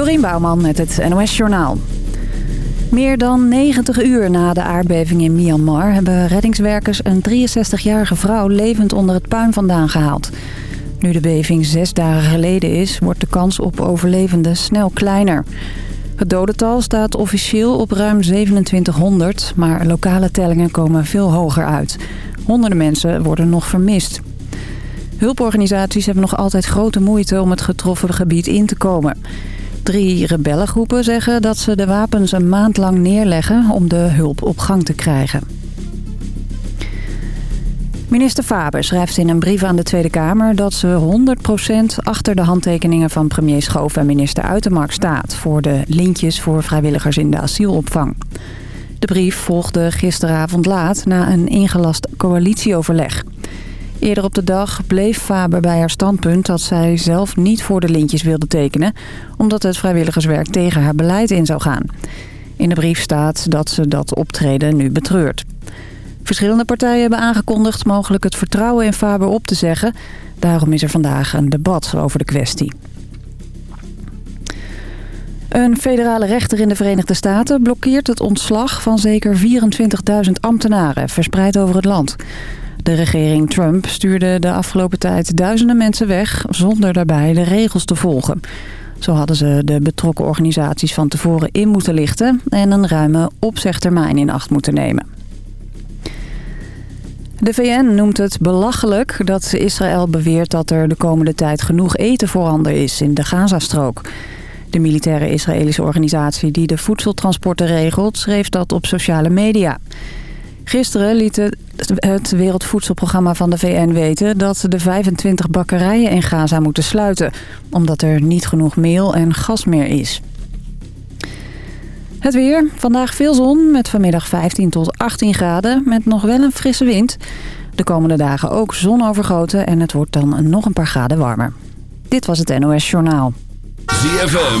Dorien Bouwman met het NOS Journaal. Meer dan 90 uur na de aardbeving in Myanmar... hebben reddingswerkers een 63-jarige vrouw levend onder het puin vandaan gehaald. Nu de beving zes dagen geleden is, wordt de kans op overlevenden snel kleiner. Het dodental staat officieel op ruim 2700, maar lokale tellingen komen veel hoger uit. Honderden mensen worden nog vermist. Hulporganisaties hebben nog altijd grote moeite om het getroffen gebied in te komen. Drie rebellengroepen zeggen dat ze de wapens een maand lang neerleggen om de hulp op gang te krijgen. Minister Faber schrijft in een brief aan de Tweede Kamer dat ze 100% achter de handtekeningen van premier Schoof en minister Uitermark staat... voor de lintjes voor vrijwilligers in de asielopvang. De brief volgde gisteravond laat na een ingelast coalitieoverleg. Eerder op de dag bleef Faber bij haar standpunt dat zij zelf niet voor de lintjes wilde tekenen... omdat het vrijwilligerswerk tegen haar beleid in zou gaan. In de brief staat dat ze dat optreden nu betreurt. Verschillende partijen hebben aangekondigd mogelijk het vertrouwen in Faber op te zeggen. Daarom is er vandaag een debat over de kwestie. Een federale rechter in de Verenigde Staten blokkeert het ontslag van zeker 24.000 ambtenaren verspreid over het land. De regering Trump stuurde de afgelopen tijd duizenden mensen weg zonder daarbij de regels te volgen. Zo hadden ze de betrokken organisaties van tevoren in moeten lichten en een ruime opzegtermijn in acht moeten nemen. De VN noemt het belachelijk dat Israël beweert dat er de komende tijd genoeg eten voorhanden is in de Gazastrook. De militaire Israëlische organisatie die de voedseltransporten regelt schreef dat op sociale media. Gisteren liet het Wereldvoedselprogramma van de VN weten dat de 25 bakkerijen in Gaza moeten sluiten, omdat er niet genoeg meel en gas meer is. Het weer. Vandaag veel zon met vanmiddag 15 tot 18 graden met nog wel een frisse wind. De komende dagen ook zon overgoten en het wordt dan nog een paar graden warmer. Dit was het NOS Journaal. ZFM.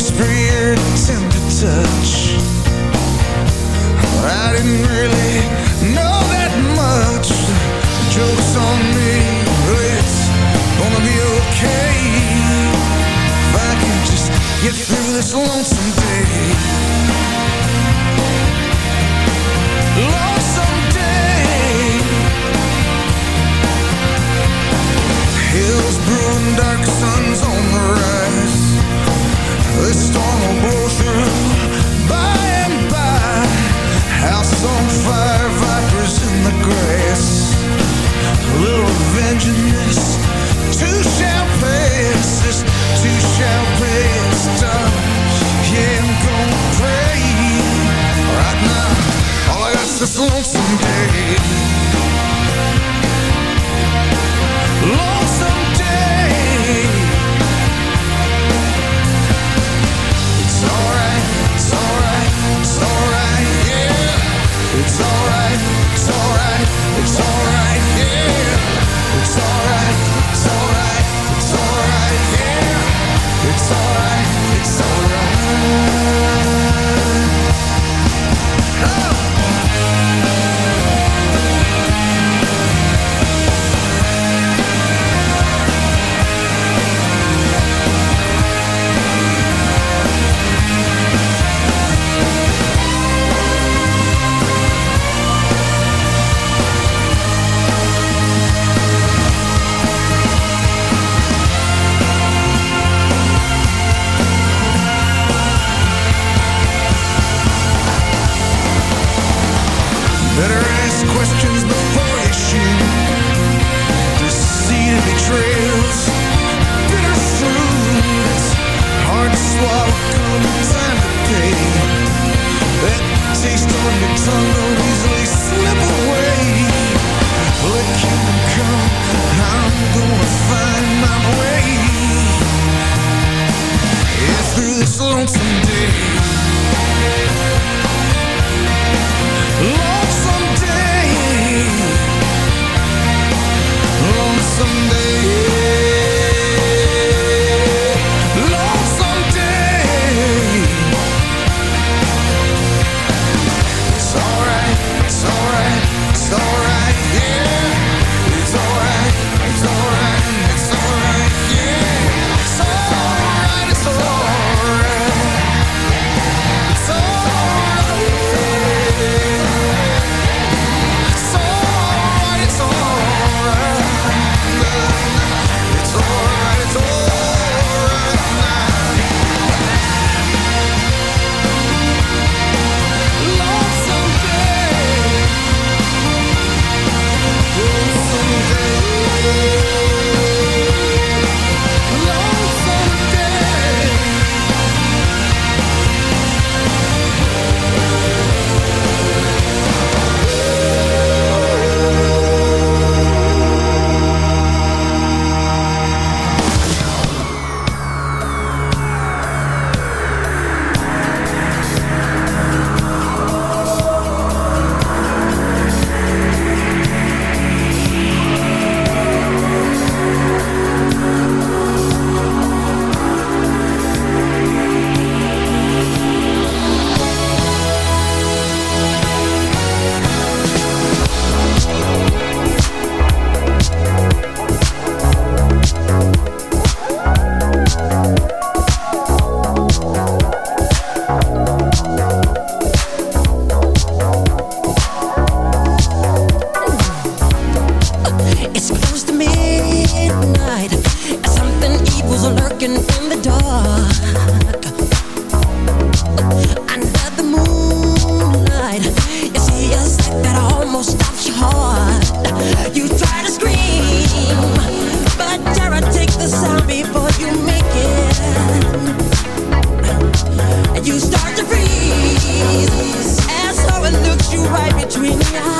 Sweet whisper, your tender touch. I didn't really know that much. Jokes on me, it's gonna be okay. If I can just get through this lonesome day. Lonesome day Hills brewing, dark storm will blow You try to scream, but Jara, take the sound before you make it. You start to freeze as looks you right between your eyes.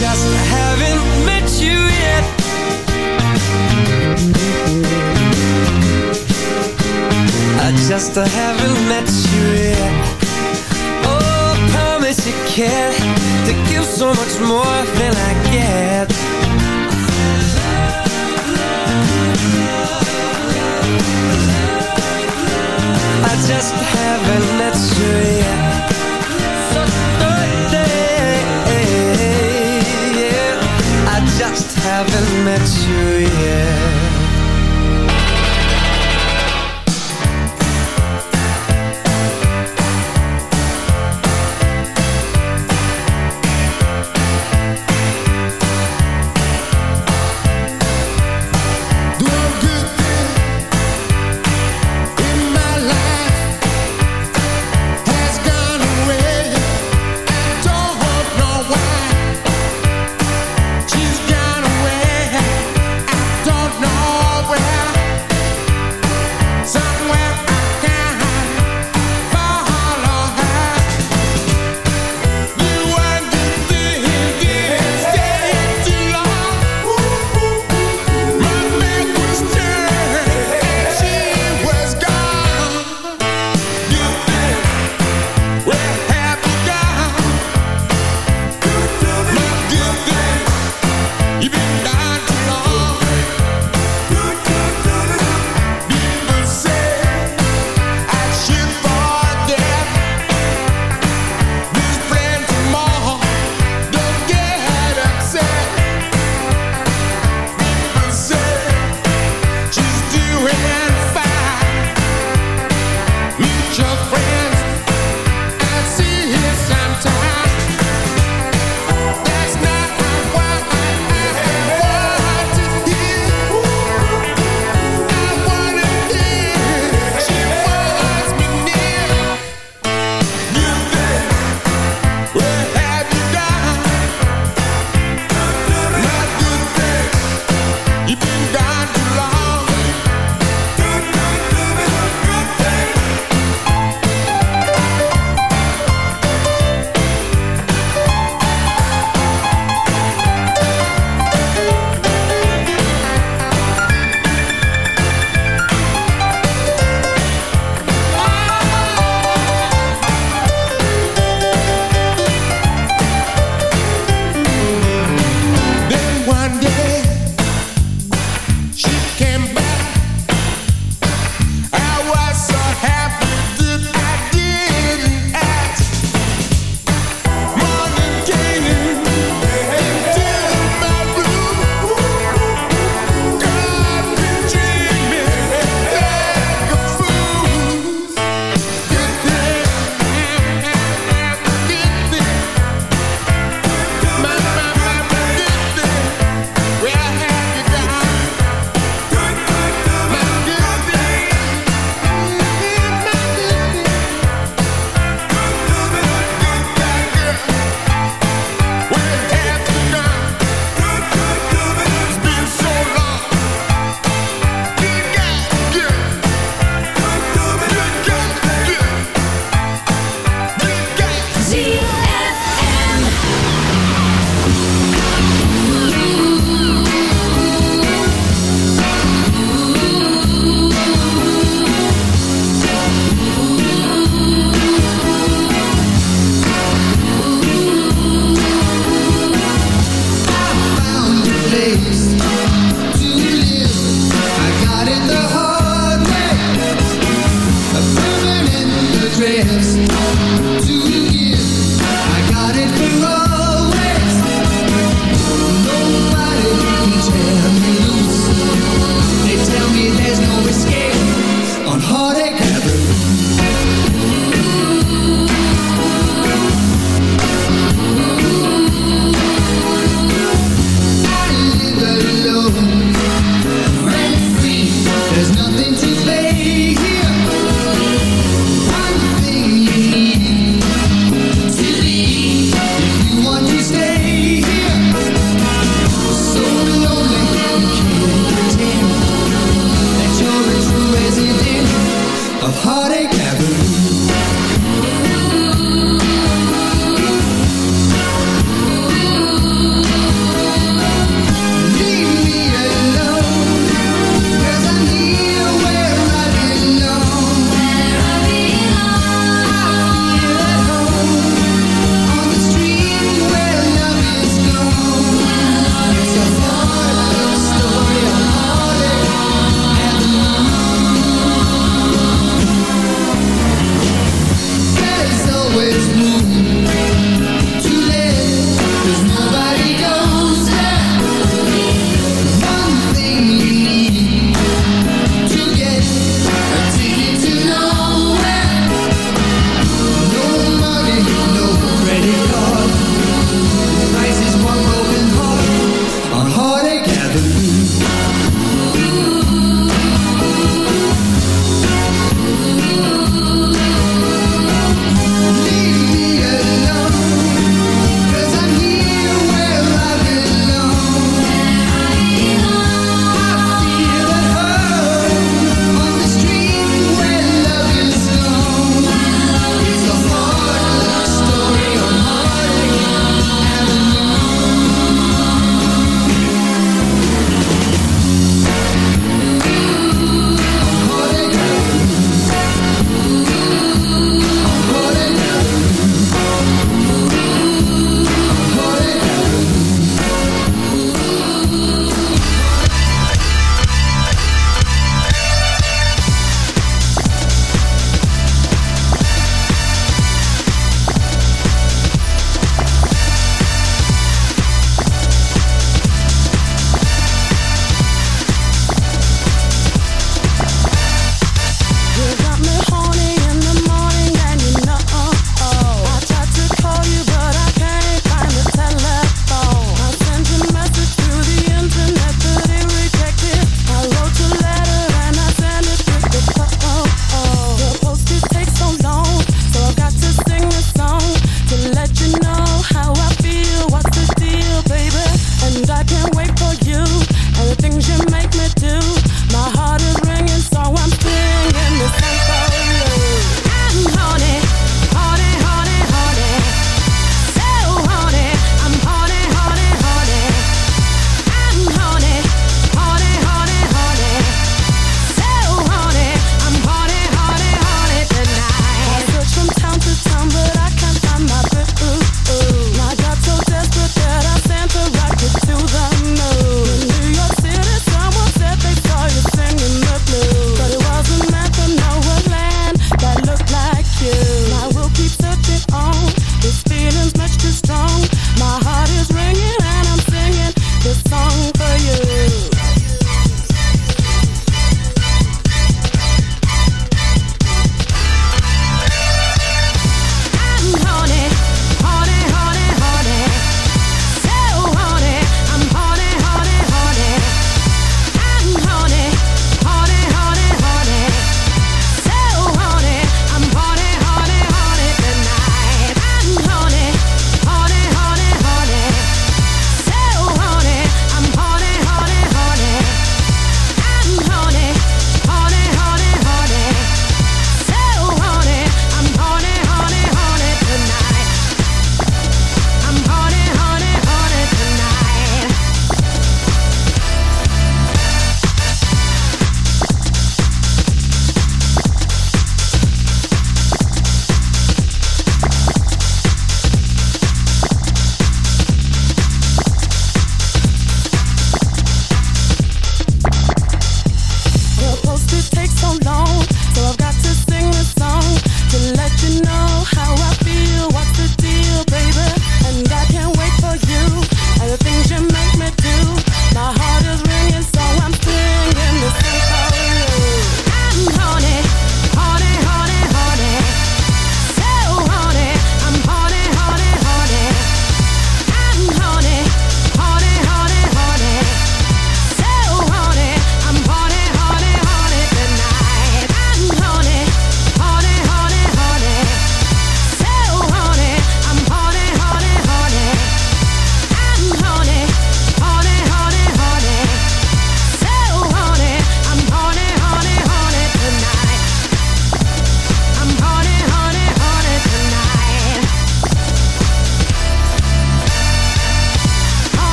just haven't met you yet. I just haven't met you yet. Oh, promise you can. Give so much more than I get. I just haven't met you yet. haven't met you yet.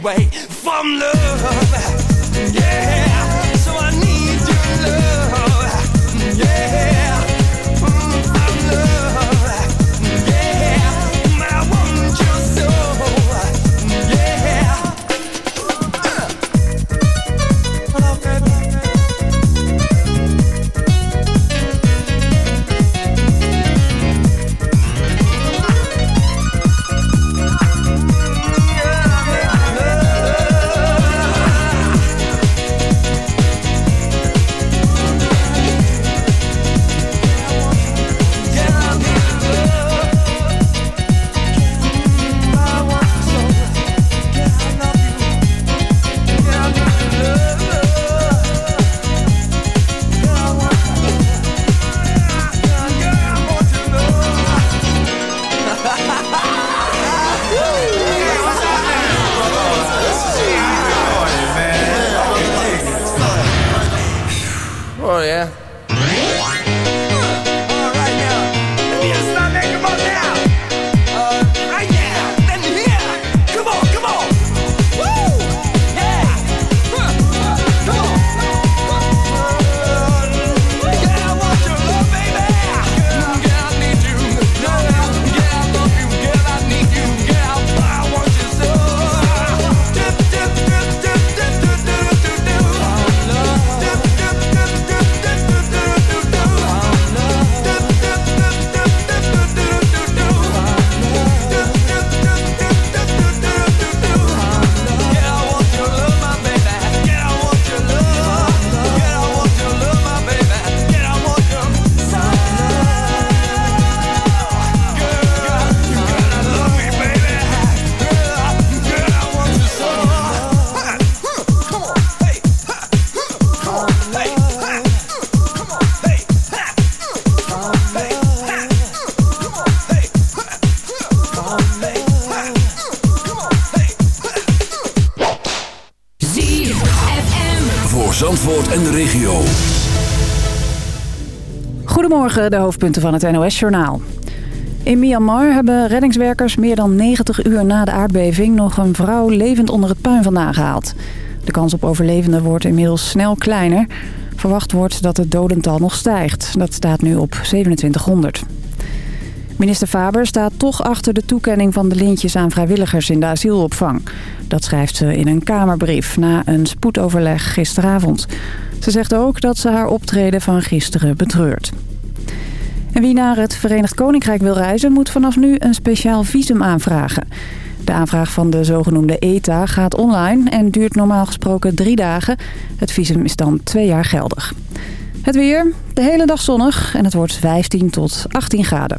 away from love. Yeah. De hoofdpunten van het NOS-journaal. In Myanmar hebben reddingswerkers meer dan 90 uur na de aardbeving... nog een vrouw levend onder het puin vandaan gehaald. De kans op overlevenden wordt inmiddels snel kleiner. Verwacht wordt dat het dodental nog stijgt. Dat staat nu op 2700. Minister Faber staat toch achter de toekenning van de lintjes aan vrijwilligers in de asielopvang. Dat schrijft ze in een Kamerbrief na een spoedoverleg gisteravond. Ze zegt ook dat ze haar optreden van gisteren betreurt. Wie naar het Verenigd Koninkrijk wil reizen moet vanaf nu een speciaal visum aanvragen. De aanvraag van de zogenoemde ETA gaat online en duurt normaal gesproken drie dagen. Het visum is dan twee jaar geldig. Het weer, de hele dag zonnig en het wordt 15 tot 18 graden.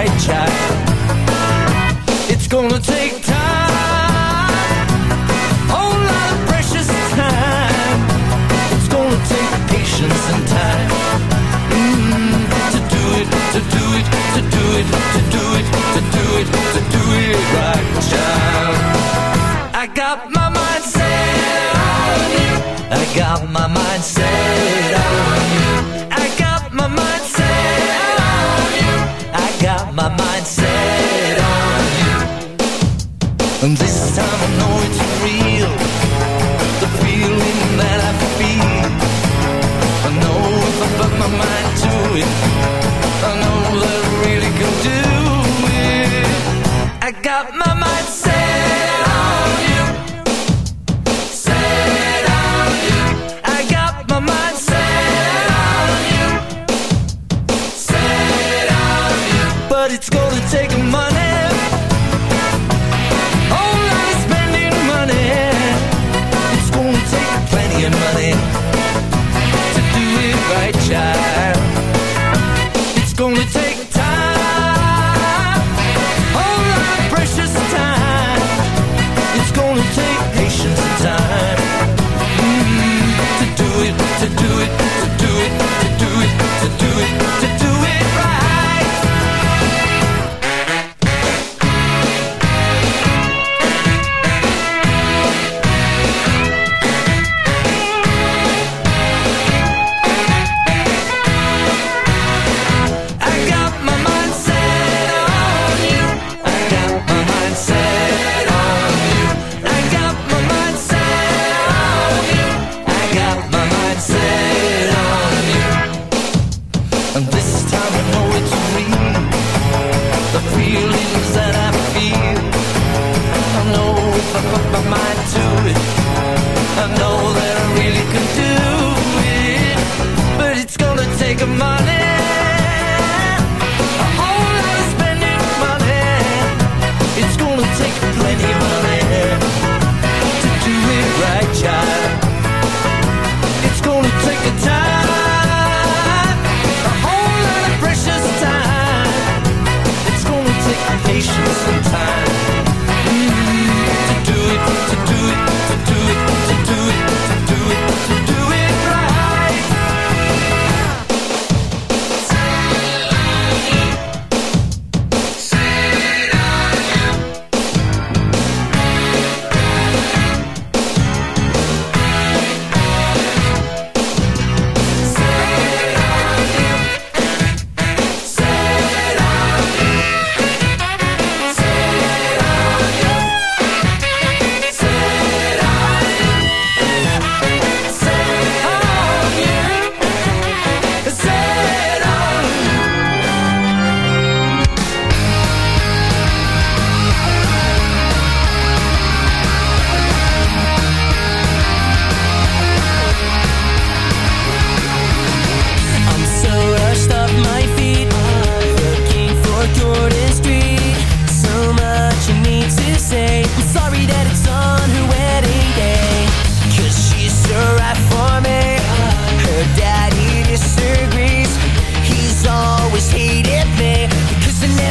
hijack. It's gonna take time, whole lot of precious time. It's gonna take patience and time mm to do it, to do it, to do it, to do it, to do it, to do it right, child. I got my mind set on you. I got my mind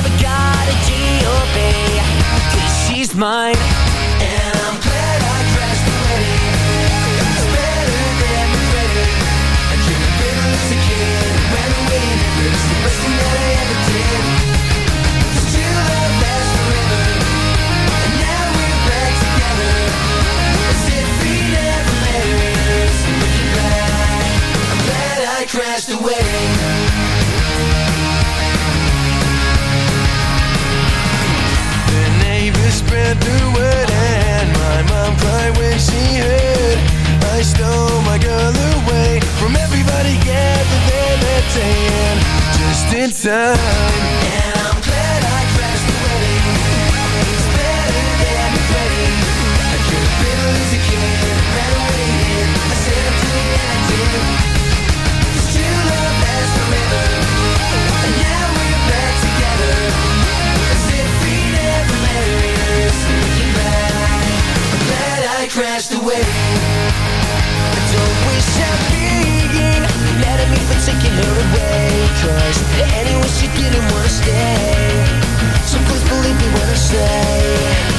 never got a G.O.B. Cause she's mine. And I'm glad I crashed the wedding It's better than I as a kid. When the best thing that I ever true love lasts forever. And now we're back together. As if we never met. Looking back. I'm glad I crashed the wedding ran through it, and my mom cried when she heard I stole my girl away from everybody gathered there that day, and just in time. And I'm Cause anyone should get and wanna stay. So please believe me when I say.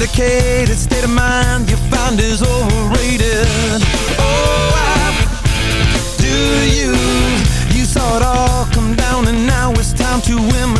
medicated state of mind you find is overrated. Oh, I do you? You saw it all come down, and now it's time to win.